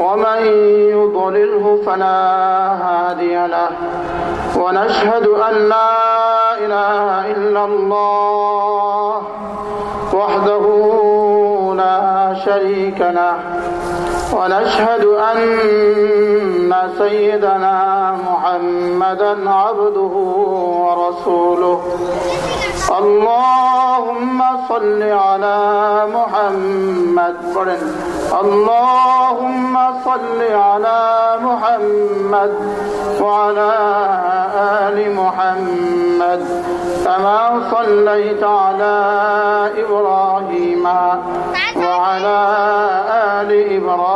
ومن يضلله فلا هادي له. ونشهد أن لا إله إلا الله وحده لا شريك له. ونشهد أن سيدنا محمدا عبده ورسوله. اللهم صل على محمد. اللهم صل على محمد وعلى آل محمد. كما صليت على إبراهيم وعلى آل إبراهيم.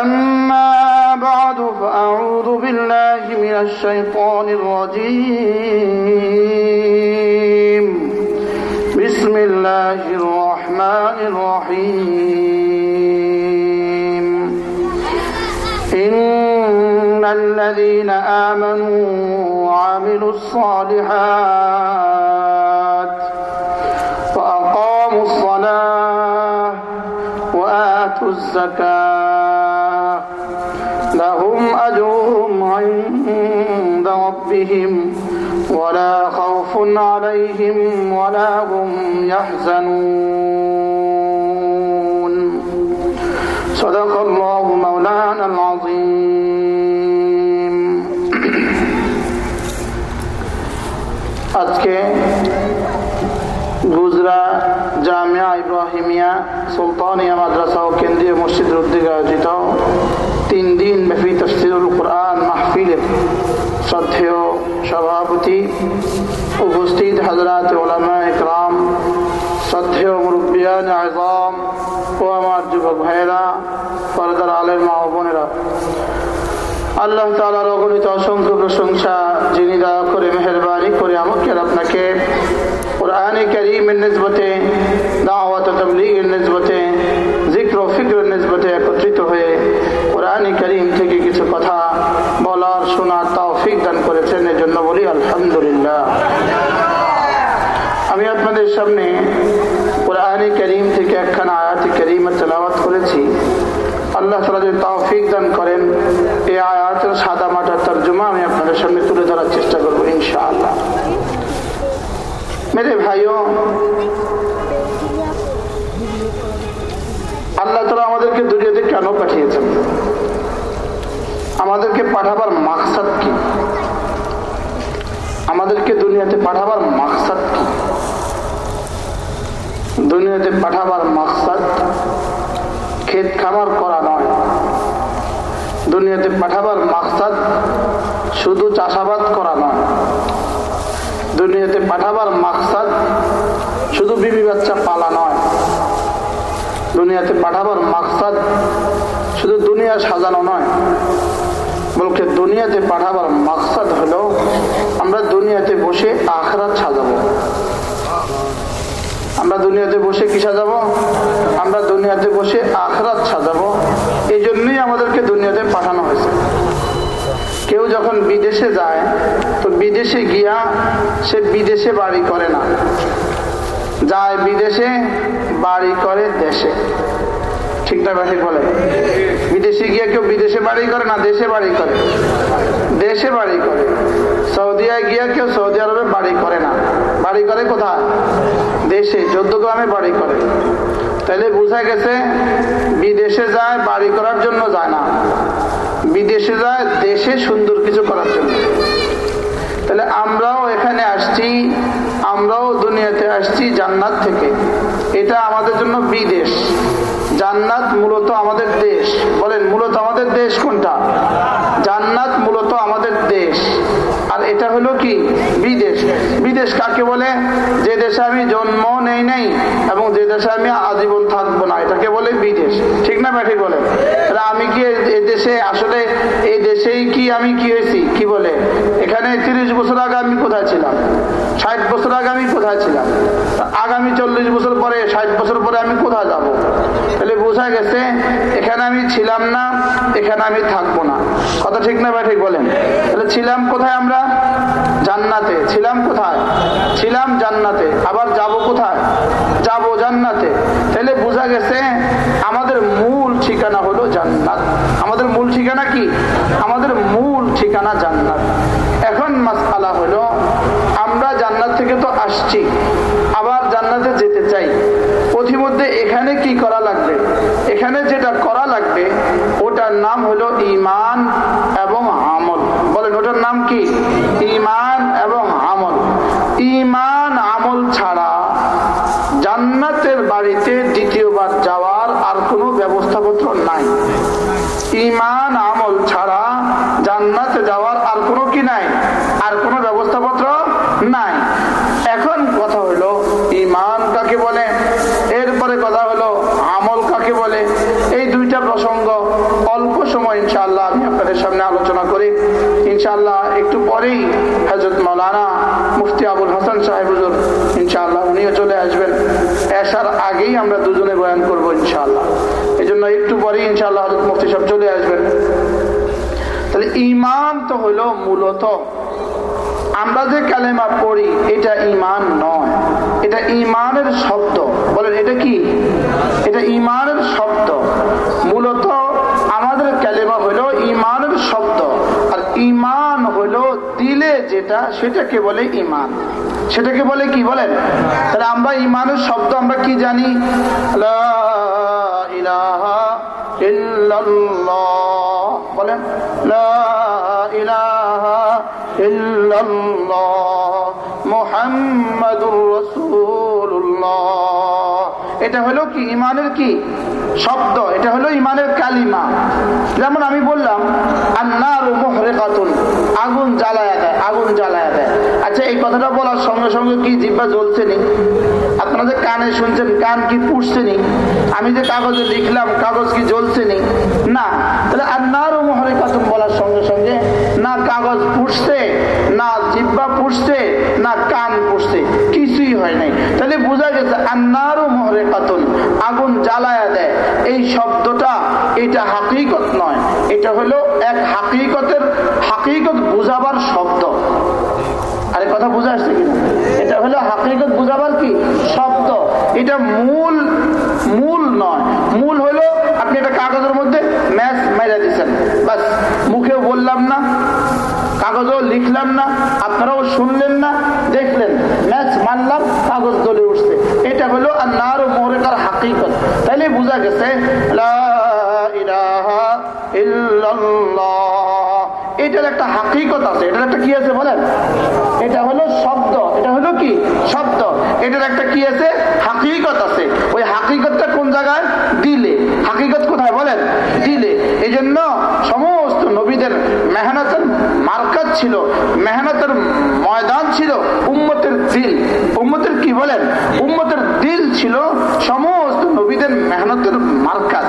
أما بعد فأعوذ بالله من الشيطان الرجيم. بسم الله الرحمن الرحيم. إن الذين آمنوا وعملوا الصالحات الزكاة لهم أجرهم عند ربهم ولا خوف عليهم ولا هم يحزنون صدق الله مولانا العظيم আজকে গুজরা জামিয়া ইব্রাহিমিয়া সুলতানিয়া মাদ্রাসা ও কেন্দ্রীয় মসজিদের উদ্যোগে আয়োজিত তিন দিন ব্যাপী তফসিরুল কোরআন মাহফিলের শ্রদ্ধেয় সভাপতি উপস্থিত হজরত ওলামা ইকরাম, শ্রদ্ধেয় মুরব্বিয়ান আজম ও আমার যুবক ভাইয়েরা, পরদার আলের মা বোনেরা। আল্লাহ তালার অগণিত অসংখ্য প্রশংসা যিনি দয়া করে মেহরবানি করে আমাকে আর আপনাকে কোরআনে করিমের নিসবতে দাওয়াত তবলিগের নিসবতে জিক্র ফিক্রের নিসবতে একত্রিত হয়ে কোরআনে করিম থেকে কিছু কথা বলার, শোনার তৌফিক দান করেছেন। এর জন্য বলি আলহামদুলিল্লাহ। আমি আপনাদের সামনে কোরআনে করিম থেকে একখানা আয়াত করিম তেলাওয়াত করেছি। আল্লাহ তালা যদি তৌফিক দান করেন, এই আয়াতের সাদা মাটার তর্জমা আমি আপনাদের সামনে তুলে ধরার চেষ্টা করব ইনশাআল্লাহ। মেরে ভাইও পাঠিয়েছেন। আমাদেরকে পাঠাবার মাকসাদ কি? আমাদেরকে দুনিয়াতে পাঠাবার মাকসাদ কি? দুনিয়াতে পাঠাবার মাকসাদ ক্ষেত খামার করা নয়। দুনিয়াতে পাঠাবার মাকসাদ শুধু চাষাবাদ করা নয়। দুনিয়াতে পাঠাবার মাকসাদ শুধু বিবি বাচ্চা পালা নয়। দুনিয়াতে পাঠাবার মাকসাদ দুনিয়া সাজানো নয়। বলকে দুনিয়াতে পাঠাবার মাকসাদ হলো, আমরা দুনিয়াতে বসে আখরাত সাজাবো। আমরা দুনিয়াতে বসে কি সাজাবো? আমরা দুনিয়াতে বসে আখরাত সাজাবো। এই জন্যই আমাদেরকে দুনিয়াতে পাঠানো হয়েছে। কেউ যখন বিদেশে যায়, তো বিদেশে গিয়া সে বিদেশে বাড়ি করে না। যায় বিদেশে, বাড়ি করে দেশে। ঠিক না ঠিক বলে। বিদেশে গিয়ে কেউ বিদেশে বাড়ি করে না, দেশে বাড়ি করে? দেশে বাড়ি করে। সৌদিয়ায় গিয়ে কেউ সৌদি আরবে বাড়ি করে না। বাড়ি করে কোথায়? দেশে গ্রামে বাড়ি করে। তাহলে বোঝা গেছে, বিদেশে যায়, বাড়ি করার জন্য যায় না। বিদেশে যায়, দেশে সুন্দর কিছু করার জন্য। তাহলে আমরাও এখানে আসছি, আমরাও দুনিয়াতে আসছি জান্নাত থেকে। এটা আমাদের জন্য বিদেশ। জান্নাত মূলত আমাদের দেশ। বলেন, মূলত আমাদের দেশ কোনটা? জান্নাত মূলত আমাদের দেশ। আর এটা হলো কি? বিদেশ। বিদেশ কাকে বলে? যে দেশে আমি জন্ম নেই নেই এবং যে দেশে আমি আজীবন থাকব না, এটাকে বলে বিদেশ। ঠিক না ব্যাঠি বলে? আমি কি দেশে আসলে এই দেশেই কি আমি কি হয়েছি? কি বলে? এখানে তিরিশ বছর আগে আমি কোথায় ছিলাম? ষাট বছর আগে আমি কোথায় ছিলাম? আগামী চল্লিশ বছর পরে, ষাট বছর পরে আমি কোথায় যাব। তাহলে বোঝা গেছে এখানে আমি ছিলাম না, এখানে আমি থাকব না। কথা ঠিক না ভাই, ঠিক বলেন। তাহলে ছিলাম কোথায় আমরা? জান্নাতে। ছিলাম কোথায়? ছিলাম জান্নাতে। আবার যাব কোথায়? যাব জান্নাতে। তাহলে বোঝা গেছে আমাদের মূল ঠিকানা হলো জান্নাত। আমাদের মূল ঠিকানা কি? আমাদের মূল ঠিকানা জান্নাত। এখন মাসালা হলো, আমরা জান্নাত থেকে তো আসছি, আবার জান্নাতে যেতে চাই। পথিমধ্যে এখানে কি করা লাগবে? এখানে যেটা নাম হলো ইমান এবং আমল বলেন ওটার নাম কি ইমান এবং আমল ইমান আমল ছাড়া জান্নাতের বাড়িতে দ্বিতীয়বার যাওয়ার আর কোনো ব্যবস্থাপত্র নাই ইমান আমল ছাড়া জান্নাতে যাওয়ার আর কোনো কি নাই আর কোনো ব্যবস্থাপত্র নাই এখন কথা হলো ইমান কাকে বলে এরপরে কথা হলো আমল কাকে বলে এই দুইটা প্রসঙ্গ অল্প সময় ইনশাল্লাহ আমি আপনাদের সামনে আলোচনা করি ইনশাল্লাহ একটু পরেই হজরত মৌলানা মুফতি আবুল হাসান সাহেব হুজুর ইনশাল্লাহ উনিও চলে আসবেন আসার আগেই আমরা দুজনে বয়ান করব ইনশাল্লাহ এই জন্য একটু পরেই ইনশাল্লাহ হজরত মুফতি সাহেব চলে আসবেন। তাহলে ইমান তো হলো মূলত, আমরা যে কালেমা পড়ি, এটা ইমান নয়। এটা ইমানের শব্দ। বলেন, এটা কি? এটা ইমানের শব্দ। মূলত আমাদের কালেমা হলো ইমানের শব্দ। আর ইমান হলো দিলে যেটা, সেটাকে বলে ইমান সেটাকে বলে কি বলেন? তাহলে আমরা ইমানের শব্দ আমরা কি জানি? বলেন এটা হলো কি? ইমানের কি? শব্দ। এটা হলো ইমানের কালিমা। যেমন আমি বললাম, আন্নার মোহরেকাতুন। আগুন জ্বালায়া দেয়, আগুন জ্বালায়া কথাটা বলার সঙ্গে সঙ্গে কি জিব্বা জ্বলছে নি আপনারা যে কানে শুনছেন, কান কি পুষছে নি আমি যে কাগজে লিখলাম, কাগজ কি জ্বলছে নি। না তাহলে আন্নার মোহরেকাতুন বলার সঙ্গে সঙ্গে, না কাগজ পুষছে না জিব্বা পুষছে না কান পুষছে কিছুই হয় নাই। তাহলে বোঝা গেছে আন্নারও মোহরে কাতুন আগুন জ্বালায়া দেয়। এই শব্দটা, এটা হাকিকত নয়। এটা হলো এক হাকিকতের, হাকিকত বুঝাবার শব্দ কথা বুঝা আসছে কিনা? এটা হলো হাকিকত বুঝাবার কি? শব্দ। এটা মূল মূল নয়। মূল হলো আপনি একটা কাগজের মধ্যে ম্যাচ মেরা দিচ্ছেন বাস মুখেও বললাম না, কাগজও লিখলাম না, আপনারাও শুনলেন না, দেখলেন, ম্যাচ মানলাম কাগজ দলে উঠছে। এটা হলো আর নার মোহরেকার হাকিকত। তাইলে বোঝা গেছে এটার একটা হাকিকত আছে। এটার একটা কি আছে বলেন? এটা হলো শব্দ। এটা হলো কি? শব্দ। এটার একটা কি আছে? হাকিকত আছে। ওই হাকিকতটা কোন জায়গায়? দিলে। হাকিকত কোথায় বলেন? দিলে। এই জন্য সমস্ত নবীদের মেহনতের মার্কাত ছিল। মেহনতের ময়দান ছিল উম্মতের দিল। উম্মতের কি বলেন? উম্মতের দিল ছিল সমস্ত নবীদের মেহনতের মার্কাত।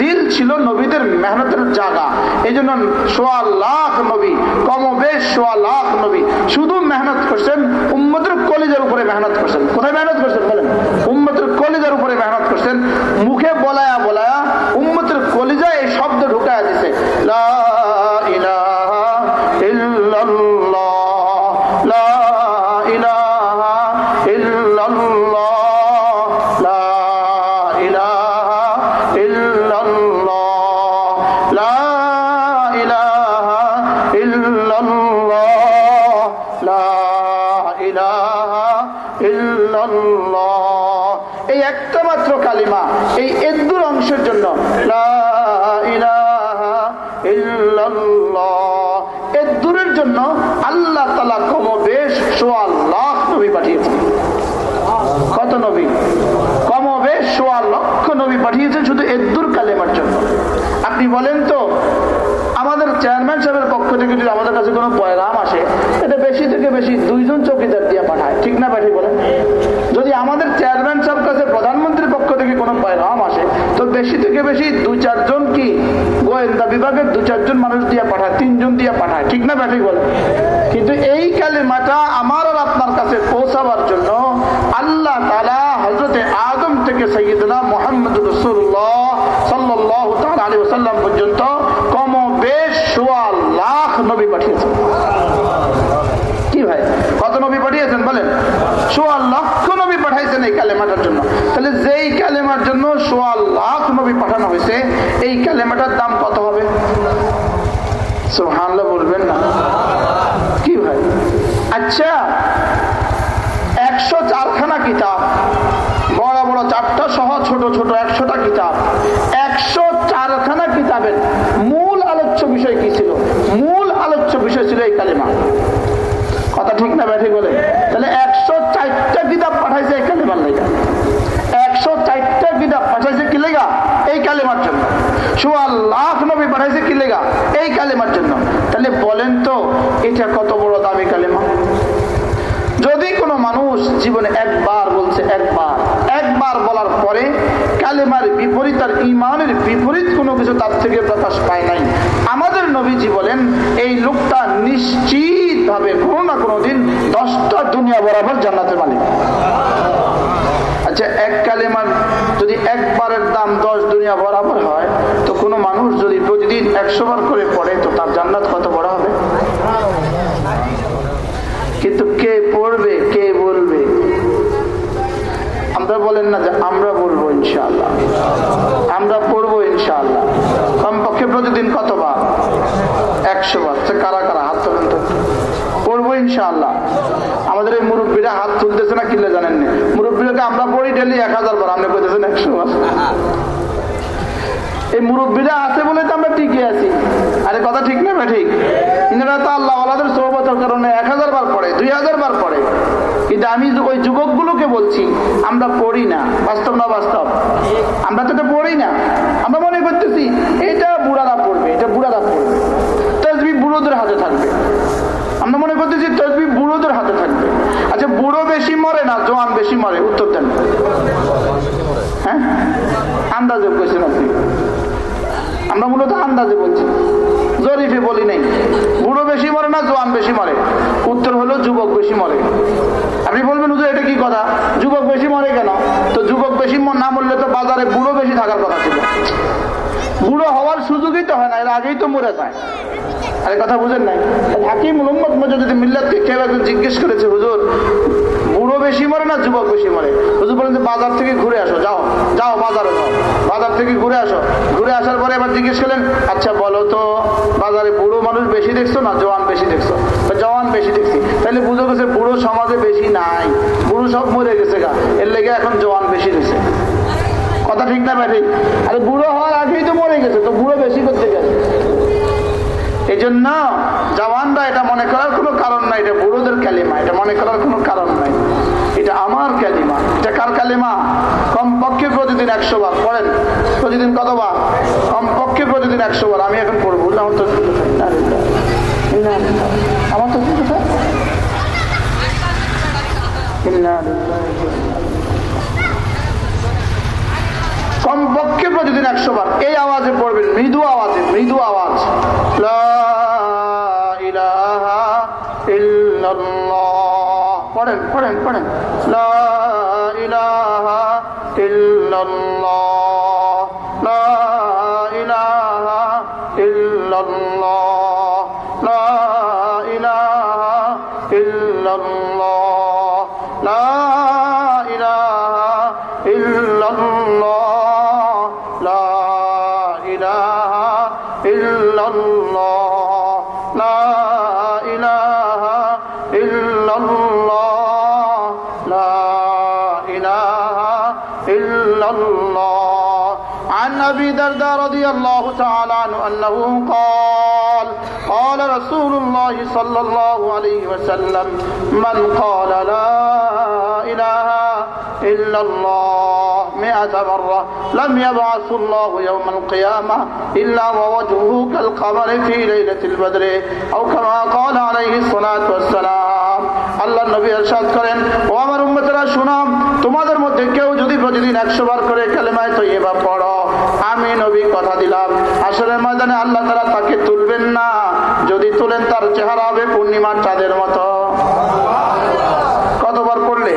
দিল ছিল নবীদের মেহনতের জায়গা। এই জন্য সোয়া লাখ নবী কম বেশ সোয়া লাখ নবী। শুধু মেহনত করছেন উম্মতের পাঠি বলেন কিন্তু এই কালেমাটা আমার আর আপনার কাছে পৌঁছাবার জন্য আল্লাহ তালা হজরতে আদম থেকে সৈয়দনা মোহাম্মদ রসুল্লাহ সাল্লাহ পর্যন্ত কম বেশ সোয়া লাখ নবী পাঠিয়েছেন। কি ভাই? কত নবী পাঠিয়েছেন বলেন? সোয়া লক্ষ নবী এই কালেমাটার জন্য। তাহলে যেই কালেমার জন্য সোয়া লাখ নবী পাঠানো হয়েছে, এই কালেমাটার দাম কত হবে? আচ্ছা একশো চারখানা কিতাব। বড় বড় চারটা সহ ছোট ছোট একশোটা কিতাব। একশো চারখানা কিতাবের মূল আলোচ্য বিষয় কি ছিল? মূল আলোচ্য বিষয় ছিল এই কালিমা। কথা ঠিক না ব্যাঠি বলে? তাহলে একশো চারটা কিতাব পাঠাইছে এই কালিমার লেগা একশো চারটা কিতাব পাঠাইছে কি লেগা এই কালিমার জন্য। সোয়া লাখ পাঠাইছে কি লেগা? এই কালিমার জন্য। তাহলে বলেন তো, এটা কত বড় দামি কালেমা? যদি কোনো মানুষ জীবনে একবার বলছে একবার একবার বলার পরে কালেমার বিপরীত আর ইমানের বিপরীত কোনো কিছু তার থেকে প্রকাশ পায় নাই। আমাদের নবীজি বলেন, এই লোকটা নিশ্চিত ভাবে কোনো না কোনো দিন দশটা দুনিয়া বরাবর জান্নাতের মালিক। আচ্ছা এক কালেমার যদি একবারের দাম দশ দুনিয়া বরাবর হয় তো কোনো মানুষ যদি প্রতিদিন একশো বার করে পড়ে, তো তার জান্নাত কত বড় হবে? কিন্তু কে পড়বে, কে বলবে? আমরা বলেন না যে আমরা বলব ইনশাআল্লাহ। আমরা পড়ব ইনশাআল্লাহ। কমপক্ষে প্রতিদিন কতবার? একশো বার কারা কারা? হাত তোলেন তো। পড়ব ইনশাআল্লাহ। আমাদের এই মুরব্বীরা হাত তুলতেছে না কিনলে জানেন না? মুরব্বীরাকে আমরা পড়ি ডেলি এক হাজার বার আপনি কইতেছেন একশো বার এই মুরব্বীরা আছে বলে আছি। আরে কথা ঠিক না ঠিক। ইনারা তো আল্লাহ আল্লাহদের সৌবতের কারণে এক হাজার বার পড়ে, দুই হাজার বার পড়ে। কিন্তু আমি ওই যুবকগুলোকে বলছি, আমরা পড়ি না। বাস্তব না বাস্তব? আমরা তো এটা পড়ি না। আমরা মনে করতেছি, এটা বুড়ারা পড়বে, এটা বুড়ারা পড়বে। তসবি বুড়োদের হাতে থাকবে। আমরা মনে করতেছি, তসবি বুড়োদের হাতে থাকবে। আচ্ছা বুড়ো বেশি মরে না জোয়ান বেশি মরে? উত্তর দেন। হ্যাঁ? আন্দাজে কোয়েছেন আপনি। আমরা মূলত আন্দাজে বলছি। জরিফে বলি নাই। বুড়ো বেশি মরে না, জোয়ান বেশি মরে? উত্তর হলো, যুবক বেশি মরে। আপনি বলবেন, হুজুর, এটা কি কথা? যুবক বেশি মরে কেন? তো যুবক বেশি না মরলে তো বাজারে বুড়ো বেশি থাকার কথা ছিল। বুড়ো হওয়ার সুযোগই তো হয় না, এর আগেই তো মরে যায়। আরে কথা বুঝেন নাই? হাকিম মোহাম্মদ মজুদ মিল্লাতকে কেউ একজন জিজ্ঞেস করেছে, হুজুর বুড়ো বেশি মরে না যুবক বেশি মরে? হুজুর বলেন যে, বাজার থেকে ঘুরে আসো, যাও যাও বাজারে যাও। বাজার থেকে ঘুরে আসো। ঘুরে আসার পরে এবার জিজ্ঞেস করলেন আচ্ছা বলো তো, বাজারে বুড়ো মানুষ বেশি দেখছ না জওয়ান বেশি দেখছ? জওয়ান বেশি দেখছি। তাহলে বুঝো গেছে, বুড়ো সমাজে বেশি নাই। বুড়ো সব মরে গেছে গা। এর লেগে এখন জওয়ান বেশি দিছে কথা ঠিক না ব্যাঠিক আরে বুড়ো হওয়ার আগেই তো মরে গেছে, তো বুড়ো বেশি করতে গেছে। জন্য জওয়ানরা এটা মনে করার কোনো কারণ নাই, এটা বুড়োদের কালিমা, এটা মনে করার কোনো কারণ নাই। এটা আমার কালিমা। এটা কার কালিমা? কমপক্ষে প্রতিদিন একশো বার। পড়েন? প্রতিদিন কতবার? কমপক্ষে প্রতিদিন একশো বার। আমি এখন পড়ব। আমার তো আমার তো কমপক্ষে প্রতিদিন একশো বার। এই আওয়াজে পড়বেন। মৃদু আওয়াজে, মৃদু আওয়াজ। أنه قال قال رسول الله صلى الله عليه وسلم من قال لا إله إلا الله مئة مرة لم يبعث الله يوم القيامة إلا ووجهه كالقمر في ليلة البدر أو كما قال عليه الصلاة والسلام আল্লাহ নবী এরশাদ করেন ও আমার উম্মতেরা শুনাম তোমাদের মধ্যে কেউ যদি প্রতিদিন একশো বার করে কালেমায় তো এবার পড়ো আমি নবী কথা দিলাম আসলে ময়দানে আল্লাহ তারা তাকে তুলবেন না। যদি তুলেন, তার চেহারা হবে পূর্ণিমার চাঁদের মতো। কতবার পড়লে?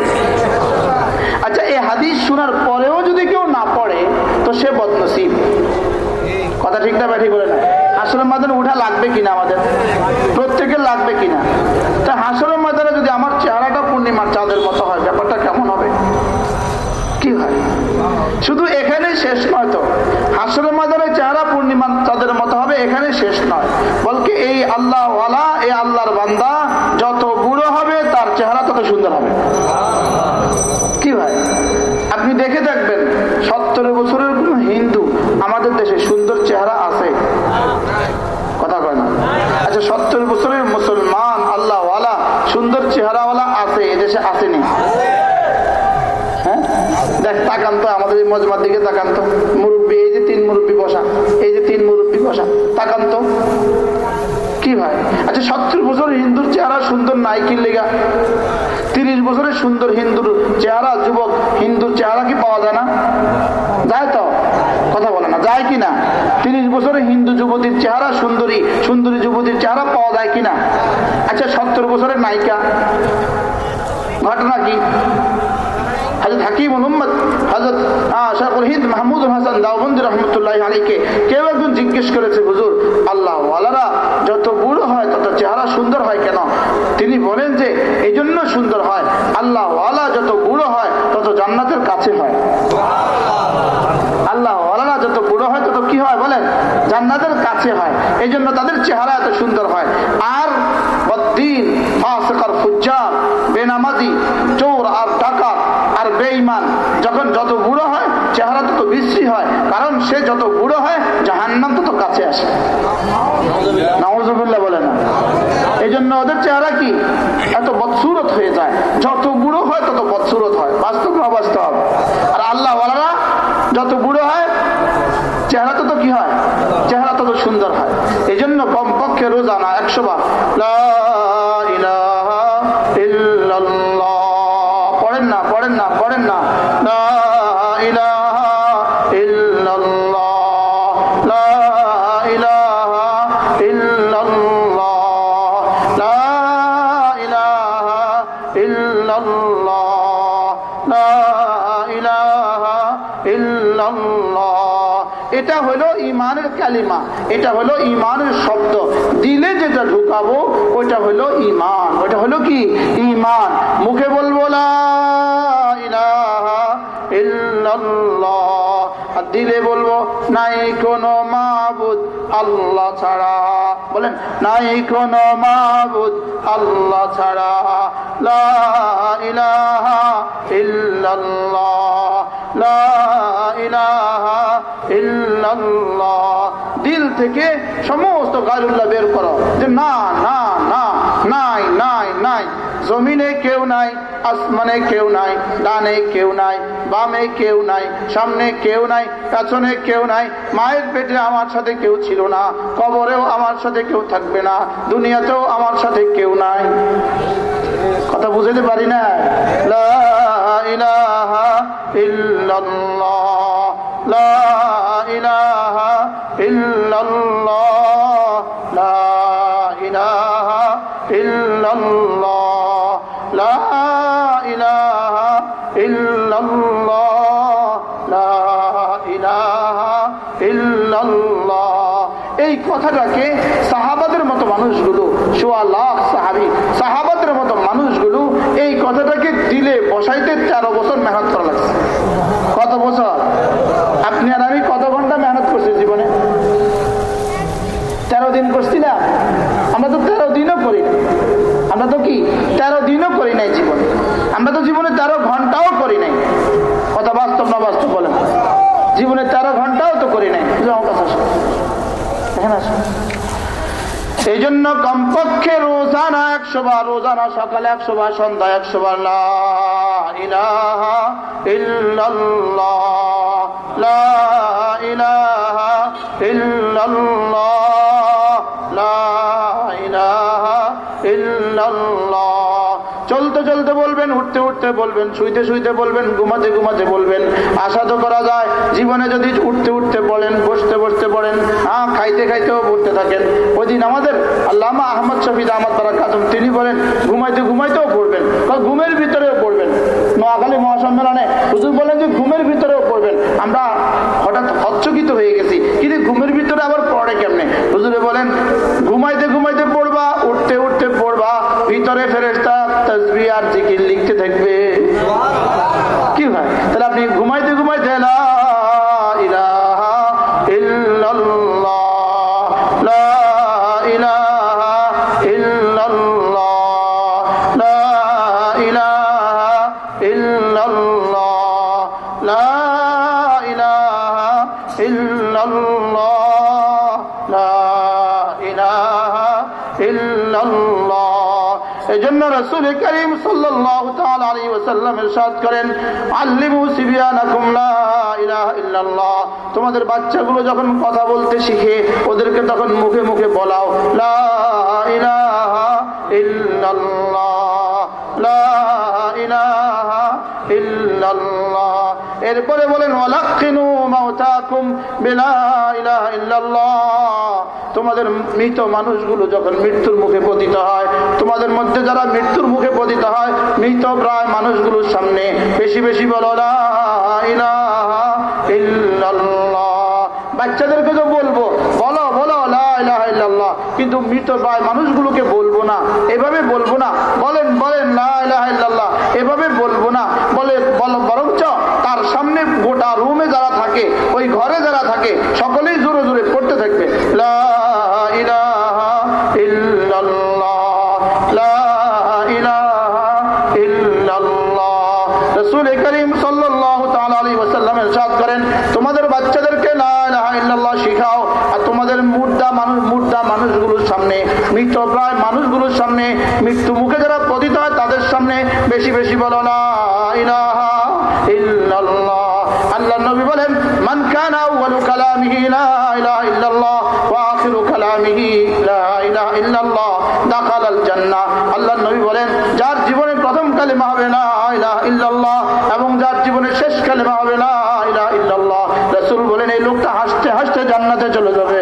আচ্ছা এই হাদিস শোনার পরেও যদি কেউ না পড়ে, তো সে বদনসিব। কথা ঠিক না ব্যাঠি বলে না। আসলে মাদানে উঠা লাগবে কিনা আমাদের? প্রত্যেকের লাগবে কিনা? সত্তর বছর হিন্দুর চেহারা সুন্দর নাই কি লেগা। তিরিশ বছরের সুন্দর হিন্দুর চেহারা, যুবক, হিন্দুর চেহারা কি পাওয়া যায় না? যায় তো? কথা বলে না। যায় কিনা তিরিশ বছরের হিন্দু যুবতীর চেহারা সুন্দরী সুন্দরী যুবতীর চেহারা পাওয়া যায় কিনা আচ্ছা সত্তর বছরের নায়িকা। ঘটনা কি? হাকিম মাহমুদুল হাসান দাওবন্দি রহমতুল্লাহ আলীকে কেউ একজন জিজ্ঞেস করেছে, হুজুর আল্লাহ ওয়ালারা যত বুড়ো হয় তত চেহারা সুন্দর হয় কেন তিনি বলেন যে এই জন্য সুন্দর হয় আল্লাহ যত বুড়ো হয়, তত জান্নাতের কাছে হয়। আল্লাহ যত বুড়ো হয়, তত কি হয় বলেন? জান্নাতের কাছে হয়। এই জন্য তাদের চেহারা এত সুন্দর হয়। এটা হলো ইমানের কালিমা, এটা হলো ইমানের শব্দ। দিলে যেটা ঢুকাবো, ওইটা হলো ইমান ওইটা হলো কি? ইমান মুখে বলব, লা ইলাহা ইল্লাল্লাহ। দিলে বলব, নাই কোনো মাবুদ আল্লাহ ছাড়া। বলেন, নাই কোনো মাবুদ আল্লাহ ছাড়া। লা ইলাহা দিল থেকে সমস্ত গায়ুল্লাহ বের করো। যে না না না নাই জমিনে কেউ নাই, আসমানে কেউ নাই, ডানে কেউ নাই, বামে কেউ নাই, সামনে কেউ নাই, পেছনে কেউ নাই, মায়ের পেটে আমার সাথে কেউ ছিল না, কবরেও আমার সাথে কেউ থাকবে না, দুনিয়াতেও আমার সাথে কেউ নাই। কথা বুঝতে পারি না? ইলাহা ইল্লাল্লাহ, লা ইলাহা ইল্লাল্লাহ, লা ইলাহা ইল্লাল্লাহ। কথাটাকে সাহাবাদের মতো মানুষগুলো, সোয়া লাখ সাহাবি, সাহাবাদের মতো মানুষগুলো এই কথাটাকে দিলে বসাইতে তেরো বছর মেহনত করা লাগছে। কত বছর? আপনি আর আমি কত ঘণ্টা মেহনত করছি জীবনে? তেরো দিন করছিলাম। আমরা তো তেরো দিনও করি আমরা তো কি? তেরো দিনও করি নাই জীবনে। আমরা তো জীবনে তেরো ঘন্টাও করি নাই। কথা বাস্তব না বাস্তব বলেন। জীবনে তেরো ঘন্টাও তো করি নাই। আমার আসো এই জন্য কমপক্ষে রোজানা একশো বার রোজানা সকালে একশো বার সন্ধ্যা একশো বার। ইহ ইহ লা বলবেন, শুইতে শুইতে বলবেন, ঘুমাতে ঘুমাতে বলবেন। আশা তো করা যায়, জীবনে যদি উঠতে উঠতে বলেন, বসতে বসতে পড়েন হ্যাঁ খাইতে খাইতেও পড়তে থাকেন। ওই দিন আমাদের আল্লামা আহমদ শফিদ আহমদ তারা কাজম তিনি বলেন, ঘুমাইতে ঘুমাইতেও পড়বেন, কারণ ঘুমের ভিতরেও পড়বেন। নোয়াখালী মহাসম্মেলনে হুজুর বলেন যে, ঘুমের ভিতরেও পড়বেন। আমরা হঠাৎ হচ্চকিত হয়ে গেছি, কিন্তু ঘুমের ভিতরে আবার পড়ে কেমনে? হুজুরে বলেন, ঘুমাইতে ঘুমাইতে পড়বা, উঠতে উঠতে পড়বা, ভিতরে ফেরেস্তা ইরশাদ করেন, আল্লিমু সিবিয়ানাকুম লা ইলাহা ইল্লাল্লাহ। তোমাদের বাচ্চাগুলো যখন কথা বলতে শিখে, ওদেরকে তখন মুখে মুখে বলাও, লা ইলাহা ইল্লাল্লাহ, লা ইলাহা ইল্লাল্লাহ। এরপরে বলেন, ওয়ালাক্কিনু মাউতাকুম বিলা ইলাহা ইল্লাল্লাহ। তোমাদের মৃত মানুষগুলো যখন মৃত্যুর মুখে পতিত হয়, তোমাদের মধ্যে যারা মৃত্যুর মুখে পতিত হয়, মৃত প্রায় মানুষগুলোর সামনে বেশি বেশি বলো বাচ্চাদেরকে তো বলব, বলো বলো কিন্তু মৃত প্রায় মানুষগুলোকে বলব না। এভাবে বলব না, বলেন বলেন এভাবে বলব না, বলে, বলো, বরঞ্চ তার সামনে গোটা রুমে যারা থাকে, ওই ঘরে যারা থাকে, সকলেই জোরে জোরে পড়তে থাকবে, লা কালেমা হবে ইল্লাল্লাহ, এবং যার জীবনের শেষ কালেমা হবে ইল্লাল্লাহ। রাসূল বলেন, এই লোকটা হাসতে হাসতে জান্নাতে চলে যাবে।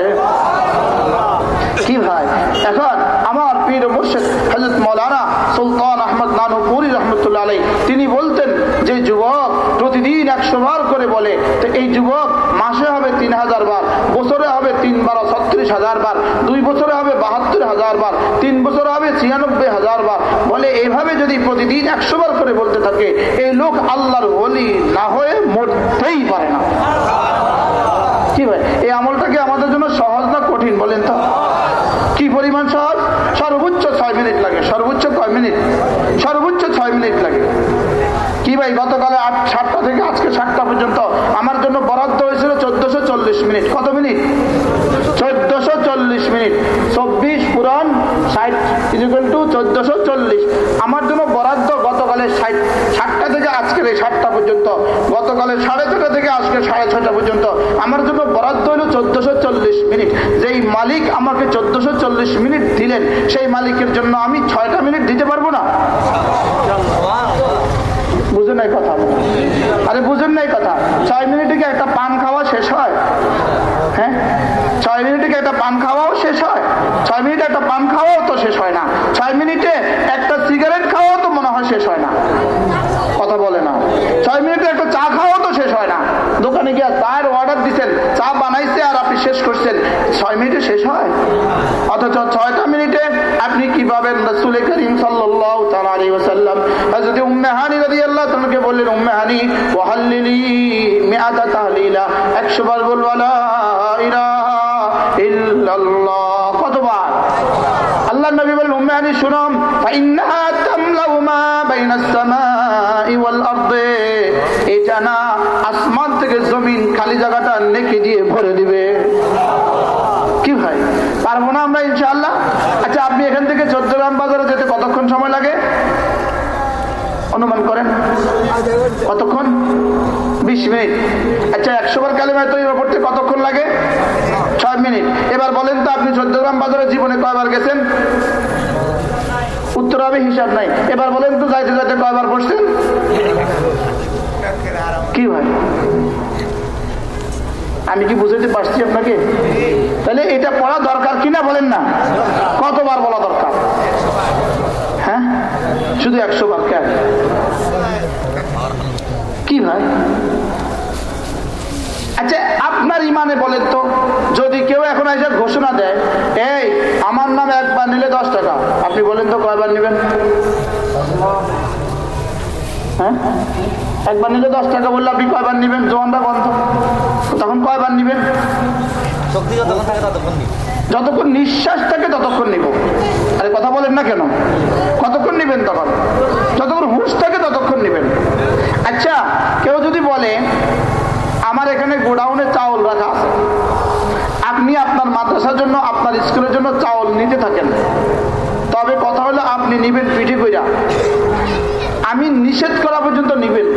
কি ভাই? এখন আমার পীর মুর্শিদ হজরত মৌলানা সুলতান আহমদ নানুপুরি রহমতুল্লাহ আলাই তিনি বলতেন যে যুবক প্রতিদিন একশো বার করে বলে, তো এই যুবক মাসে হবে তিন হাজার বার, বছরে হবে তিন বারো ছত্রিশ হাজার বার, দুই বছরে হবে বাহাত্তর হাজার বার, তিন বছরে হবে, ছিয়ানব্বই হাজার বার। বলে এইভাবে যদি প্রতিদিন একশো বার করে বলতে থাকে, এই লোক আল্লাহর বলি না হয়ে মরতেই পারে না। কি ভাই, এই আমলটাকে আমাদের জন্য সহজ না কঠিন বলেন তো? কি পরিমাণ সহজ? সর্বোচ্চ ছয় মিনিট লাগে, সর্বোচ্চ কয় মিনিট? সর্বোচ্চ ছয় মিনিট লাগে। কি ভাই, গতকালে আট, সাতটা থেকে আজকে সাতটা পর্যন্ত আমার জন্য বরাদ্দ হয়েছিল চোদ্দশো মিনিট। কত মিনিট? চল্লিশ মিনিট। চব্বিশ পুরান ষাট ইজিক্যাল টু চোদ্দশো চল্লিশ। আমার জন্য বরাদ্দ গতকালের ষাট, ষাটটা থেকে আজকের এই ষাটটা পর্যন্ত। গতকালের সাড়ে ছটা থেকে আজকে সাড়ে ছটা পর্যন্ত। আমার জন্য বরাদ্দ হলো চোদ্দশো চল্লিশ মিনিট। যেই মালিক আমাকে চোদ্দশো চল্লিশ মিনিট দিলেন, সেই মালিকের জন্য আমি ছয়টা আপনি চোদ্দগ্রাম বাজারে জীবনে কয়বার গেছেন? উত্তর হবে হিসাব নাই। এবার বলেন তো, যাইতে যাইতে কয়বার পড়ছেন কি ভাই? আমি কি বুঝাতে পারছি আপনাকে? তাহলে এটা পড়া দরকার কিনা বলেন না। কতবার বলা দরকার? হ্যাঁ? শুধু একশো বার কেন? কি ভাই? আচ্ছা আপনার ইমানে বলেন তো যদি কেউ এখন এসে ঘোষণা দেয় এই আমার নামে একবার নিলে দশ টাকা আপনি বলেন তো কয়বার নেবেন? হ্যাঁ? একবার নিলে দশ টাকা বললে আপনি কয়বার নেবেন? জোয়ানটা বন্ধ। তখন কয়বার নেবেন? যতক্ষণ নিঃশ্বাস থাকে ততক্ষণ নিব। আরে কথা বলেন না কেন? কতক্ষণ নিবেন তখন? যতক্ষণ হুঁশ থাকে ততক্ষণ নিবেন। আচ্ছা কেউ যদি বলে আমার এখানে গোডাউনে চাউল রাখা আছে। আপনি আপনার মাদ্রাসার জন্য, আপনার স্কুলের জন্য চাউল নিতে থাকেন। তবে কথা হলো, আপনি নিবেন পিঠে কইরা। আমি নিষেধ করা পর্যন্ত নিবেন।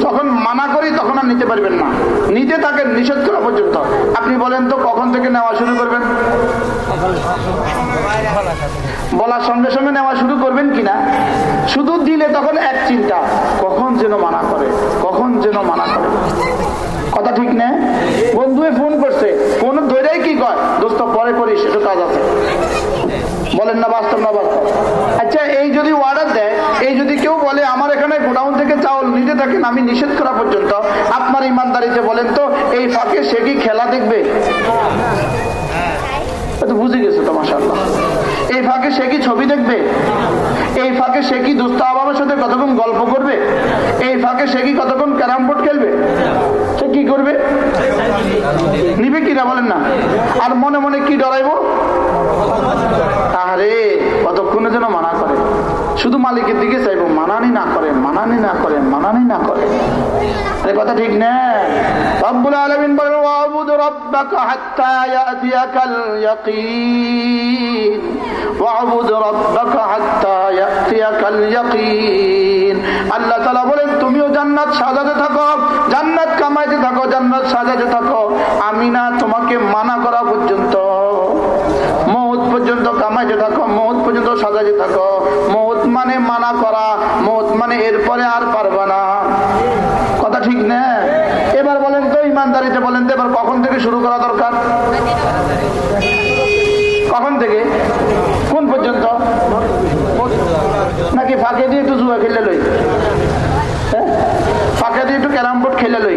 যখন মানা করি, তখন আর নিতে পারবেন না। নিতে থাকেন, নিষেধ করা পর্যন্ত। আপনি বলেন তো, কখন থেকে নেওয়া শুরু করবেন? বলার সঙ্গে সঙ্গে নেওয়া শুরু করবেন কিনা? শুধু দিলে তখন এক চিন্তা, কখন যেন মানা করে, কখন যেন মানা করে। কথা ঠিক না? বন্ধু ফোন করছে। ফোন ধরেই কি কয়? দোস্ত, পরে করিস একটু কাজ আছে। বলেন না, বাস্তব না বাস্তব? আচ্ছা এই যদি অর্ডার দেয়, এই যদি কেউ বলে, আমার এখানে গোডাউন থেকে চাউল নিতে থাকেন, আমি নিষেধ করা পর্যন্ত। আপনার ইমানদারিতে বলেন তো, এই ফাঁকে সে কি খেলা দেখবে? বুঝে গেছে তো মাসাল্লাহ এই ফাঁকে সে কি ছবি দেখবে? এই ফাঁকে সে কি দুস্থ আবাবের সাথে কতক্ষণ গল্প করবে? এই ফাঁকে সে কি কতক্ষণ ক্যারাম বোর্ড খেলবে? সে কি করবে? নিবে কিনা বলেন না? আর মনে মনে কি ডরাইবো? আরে কতক্ষণে যেন মানা করে। শুধু মালিকের দিকে চাইব, মানানি না করে, মানানি না করে, মানানি না করে। আরে, কথা ঠিক না? আল্লাহ বলেন, তুমিও জান্নাত সাজাতে থাকো। জান্নাত সাজাতে থাকো আমি না তোমাকে মানা করা পর্যন্ত পর্যন্ত থাকো পর্যন্ত থাকো। মানে মানা করা মানে এরপরে আর না। কথা ঠিক না? এবার বলেন তো বলেন তো, এবার কখন থেকে শুরু করা দরকার? কখন থেকে? কোন পর্যন্ত? নাকি ফাঁকে দিয়ে একটু জুয়া খেলে লই? হ্যাঁ? ফাঁকে দিয়ে একটু ক্যারাম বোর্ড খেলে লই?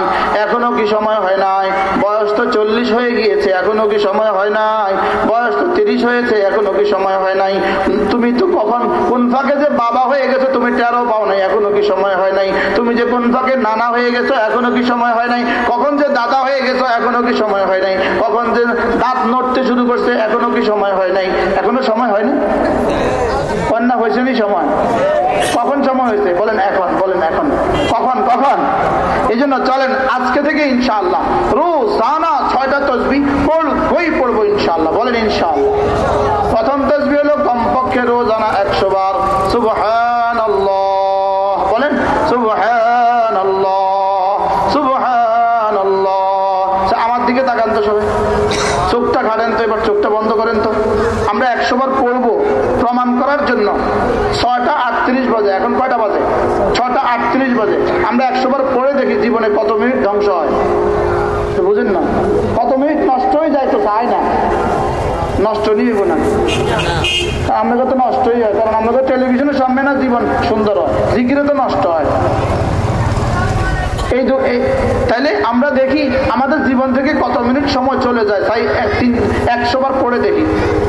নাই, এখনও কি সময় হয় নাই? বয়স তো চল্লিশ হয়ে গিয়েছে, এখনও কি সময় হয় নাই? বয়স তো তিরিশ হয়েছে, এখনও কি সময় হয় নাই? তুমি তো কখন কোন ফাঁকে যে বাবা হয়ে গেছো, তুমি টেরো পাও নাই, এখনও কি সময় হয় নাই? তুমি যে কোন ফাঁকে নানা হয়ে গেছো, এখনও কি সময় হয় নাই? কখন যে দাদা হয়ে গেছো, এখনও কি সময় হয় নাই? কখন যে দাঁত নড়তে শুরু করছে, এখনও কি সময় হয় নাই? এখনও সময় হয়নি কন্যা হয়েছে নি সময়? কখন সময় হয়েছে? বলেন এখন বলেন এখন। কখন কখন? জন্য চলেন আজকে থেকে ইনশাআল্লাহ। রোজ আনা ছয়টা তসবি পড়বই পড়ব ইনশাআল্লাহ। বলেন ইনশাআল্লাহ। প্রথম তসবি হলো কমপক্ষে রোজ আনা একশো বার। আমার দিকে তাকান তো চোখটা ঘাড়েন তো, এবার চোখটা বন্ধ করেন তো। আমরা একশো বার পড়ব প্রমাণ করার জন্য। ছয়টা আটত্রিশ বাজে, এখন কয়টা বাজে আটত্রিশ বাজে। আমরা একশো বার পড়ে দেখি জীবনে কত মিনিট ধ্বংস হয়। বুঝেন না? কত মিনিট নষ্ট হয়ে যায় তো চাই না? নষ্ট নিয়ে না। আপনাকে তো নষ্টই হয়, কারণ টেলিভিশনের সামনে না জীবন সুন্দর হয়। তো নষ্ট হয়। এই তাইলে আমরা দেখি আমাদের জীবন থেকে কত মিনিট সময় চলে যায়। তাই তিন একশো বার পড়ে দেখি।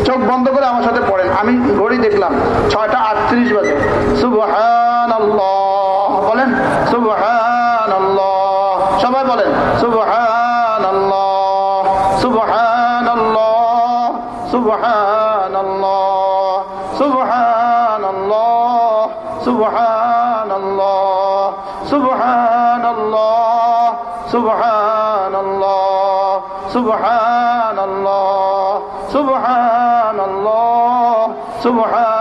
চোখ বন্ধ করে আমার সাথে পড়েন। আমি ঘড়ি দেখলাম, ছয়টা আটত্রিশ বাজে। সুবহান বলেন সুবহান সবাই বলেন সুবহান সুবহান সুবহান সুবহান সুবহান সুবহান সুবহান সুবহান সুবহান সুবহান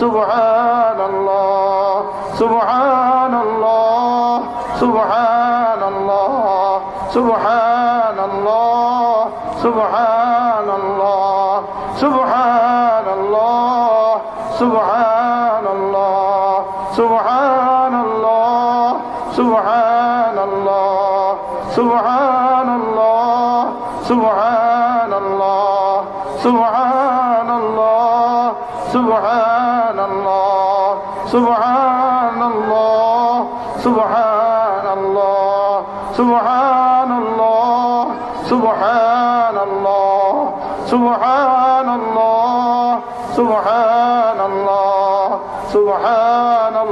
سبحان সুবহান আল্লাহ সুবহান আল্লাহ সুবহান আল্লাহ সুবহান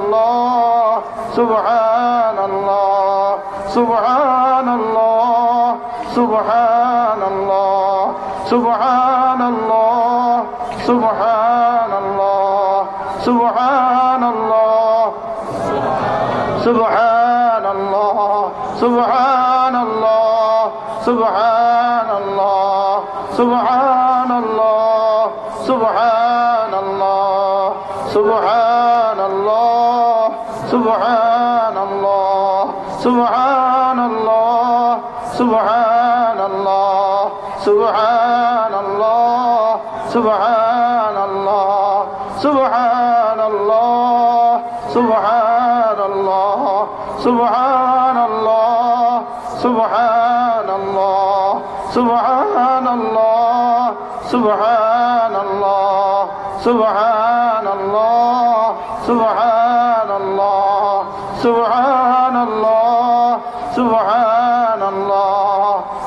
আল্লাহ সুবহান আল্লাহ সুবহান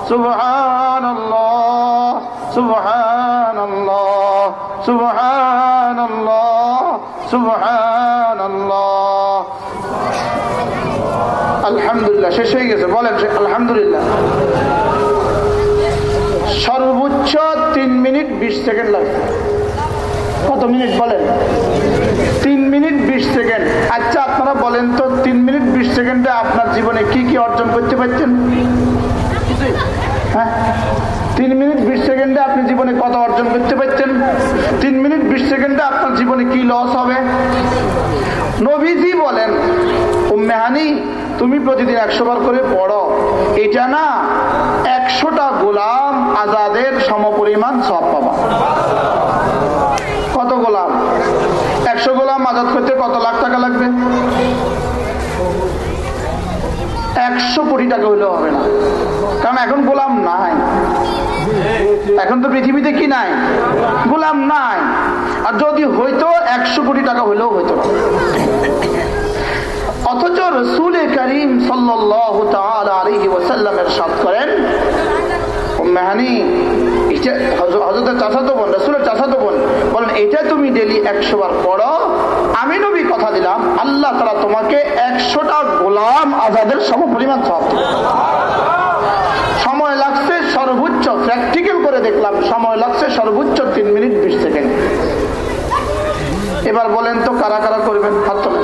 سبحان الله سبحان الله سبحان الله سبحان الله আলহামদুলিল্লাহ শেষ হয়ে গেছে বলেন আলহামদুলিল্লাহ সর্বোচ্চ তিন মিনিট বিশ সেকেন্ড লাগবে কত মিনিট বলেন তিন মিনিট বিশ সেকেন্ড আচ্ছা আপনারা বলেন তো তিন মিনিট বিশ সেকেন্ডে আপনার জীবনে কি কি অর্জন করতে পারছেন হ্যাঁ? তিন মিনিট বিশ সেকেন্ডে আপনি জীবনে কত অর্জন করতে পারছেন? তিন মিনিট বিশ সেকেন্ডে আপনার জীবনে কি লস হবে? নবীজি বলেন মেহানি তুমি প্রতিদিন একশো বার করে পড়ো। এটা না একশোটা গোলাম আজাদের সমপরিমাণ সব পাবা। কত গোলাম? একশো গোলাম আজাদ করতে কত লাখ টাকা লাগবে? একশো কোটি টাকা হইলেও হবে না। কারণ এখন গোলাম নাই। এখন তো পৃথিবীতে কি নাই? গোলাম নাই। আর যদি হইতো, একশো কোটি টাকা হইলেও হইতো অথচ রসুল করিম সাল্লি ওসাল্লামের সাথ করেন মেহানি হজরতের চাষাতো বোন, রসুলের চাষাতো বোন বলেন, এটা তুমি ডেলি একশো বার পড়ো। আমি নবী কথা দিলাম, আল্লাহ তারা তোমাকে একশোটা গোলাম আজাদের সম পরিমাণ সময় লাগছে সর্বোচ্চ প্র্যাকটিক্যাল করে দেখলাম, সময় লাগছে সর্বোচ্চ তিন মিনিট বিশ সেকেন্ড। এবার বলেন তো, কারা কারা করবেন? হাত তোলেন।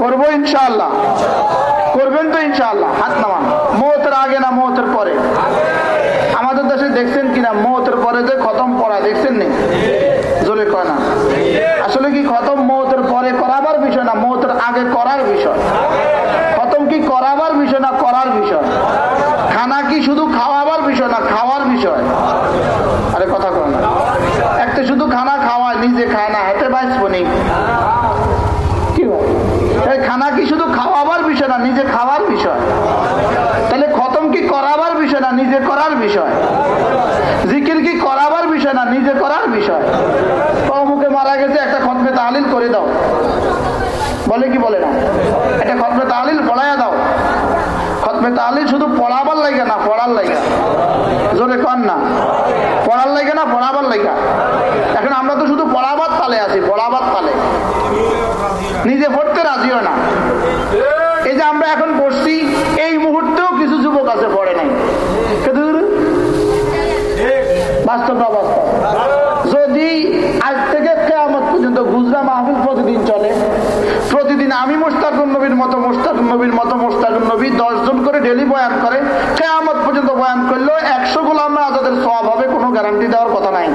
করব ইনশাআল্লাহ। করবেন তো ইনশাআল্লাহ, হাত নামান। মতের আগে না মতের পরে? দেখছেন কিনা? মতের পরে যে খতম পড়া দেখছেন নি জোরে কয় না। আসলে কি খতম মতের পরে করাবার বিষয় না? মতের আগে করার বিষয়? খতম কি করাবার বিষয় না করার বিষয়? খানা কি শুধু খাওয়াবার বিষয় না খাওয়ার বিষয়? আরে কথা কয় না। একটা শুধু খানা খাওয়ায়, নিজে খায় না, হেঁটে বাইসবো নি খানা কি শুধু খাওয়াবার বিষয় না, নিজে খাওয়ার বিষয়? তাহলে খতম কি করাবার বিষয় না, নিজে করার বিষয় জিকির কি করাবার বিষয় না, নিজে করার বিষয়। মুখে মারা গেছে, একটা খতমে তাহলিল করে দাও। বলে কি বলে না? একটা খতমে তাহলিল পড়াইয়া দাও। খতমে তাহলিল শুধু পড়াবার লাগে না, পড়ার লাগে জোরে না। পড়ার লাগে না, পড়াবার লাগে এখন আমরা তো শুধু পড়াবার তালে আছি, পড়াবার তালে। নিজে পড়তে রাজিও না। এই যে আমরা এখন পড়ছি, এই মুহূর্তেও কিছু যুবক আছে, পড়ে নাই। বাস্তব যদি আজ থেকে কেয়ামত পর্যন্ত গুজরা মাহফিল প্রতিদিন চলে আমি মোস্তাকুর নবীর মতো মোস্তাকুর নবীর মতো মোস্তাকুর নবী দশজন করে ডেলি বয়ান করে, কেয়ামত পর্যন্ত বয়ান করলেও একশো গোলাম আজাদের সব হবে, কোনো গ্যারান্টি দেওয়ার কথা নাই।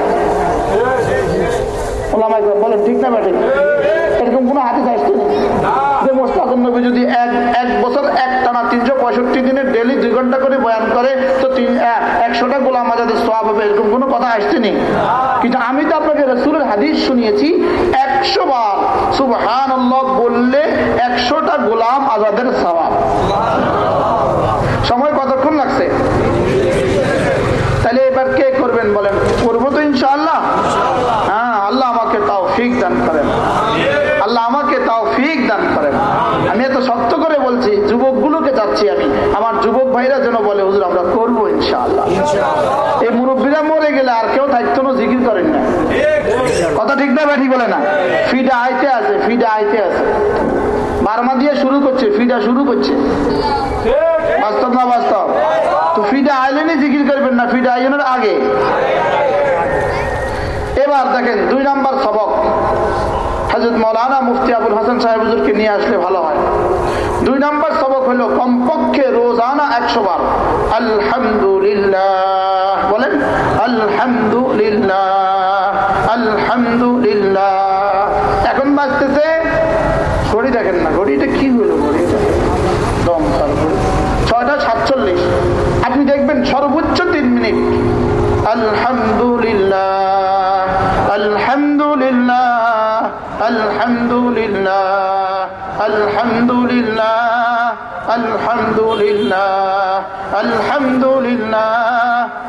বলেন, ঠিক না এরকম কোনো আসছে যে যদি এক এক বছর এক তিনশো দিনে ডেলি ঘণ্টা করে করে, তো তিন একশোটা গোলাম হবে, এরকম কোনো কথা কিন্তু আমি তো আপনাকে রসুলের হাদিস শুনিয়েছি একশো বার। সুবহান বললে একশোটা গোলাম আজাদের সবাব সময় কতক্ষণ লাগছে? তাহলে এবার কে করবেন বলেন? করব তো ইনশাআল্লাহ। হ্যাঁ আল্লাহ আমাকে তাও ফিক দান করেন। আল্লাহ আমাকে তাও ফিক দান করেন। আমি এত শক্ত করে বলছি, যুবকগুলোকে যাচ্ছি আমি। আমার যুবক ভাইরা যেন বলে, হুজুর, আমরা করব ইনশাআল্লাহ। এই মুরব্বীরা মরে গেলে আর কেউ না কথা ঠিক না ব্যাঠি বলে না। ফিডা আইতে আছে, ফিডা আইতে আছে। বারমা দিয়ে শুরু করছে, ফিডা শুরু করছে। বাস্তব না বাস্তব? তো ফিডা আইলেনি জিকির করবেন না, ফিডা আইনের আগে। এবার দেখেন, দুই নাম্বার সবক। হাজরত মৌলানা মুফতি আবুল হাসান সাহেব হুজুরকে নিয়ে আসলে ভালো হয়। দুই নাম্বার সবক হলো, কমপক্ষে রোজানা একশো বার। আলহামদুলিল্লাহ। বলেন, আলহামদুলিল্লাহ। আলহামদুলিল্লাহ। এখন বাঁচতেছে ঘড়ি দেখেন না, ঘড়িটা কি হলো, ঘড়িটা? দম ছয়টা সাতচল্লিশ। আপনি দেখবেন সর্বোচ্চ তিন মিনিট। আলহামদুলিল্লাহ আলহামদুলিল্লাহ আলহামদুলিল্লাহ আলহামদুলিল্লাহ আলহামদুলিল্লাহ আলহামদুলিল্লাহ।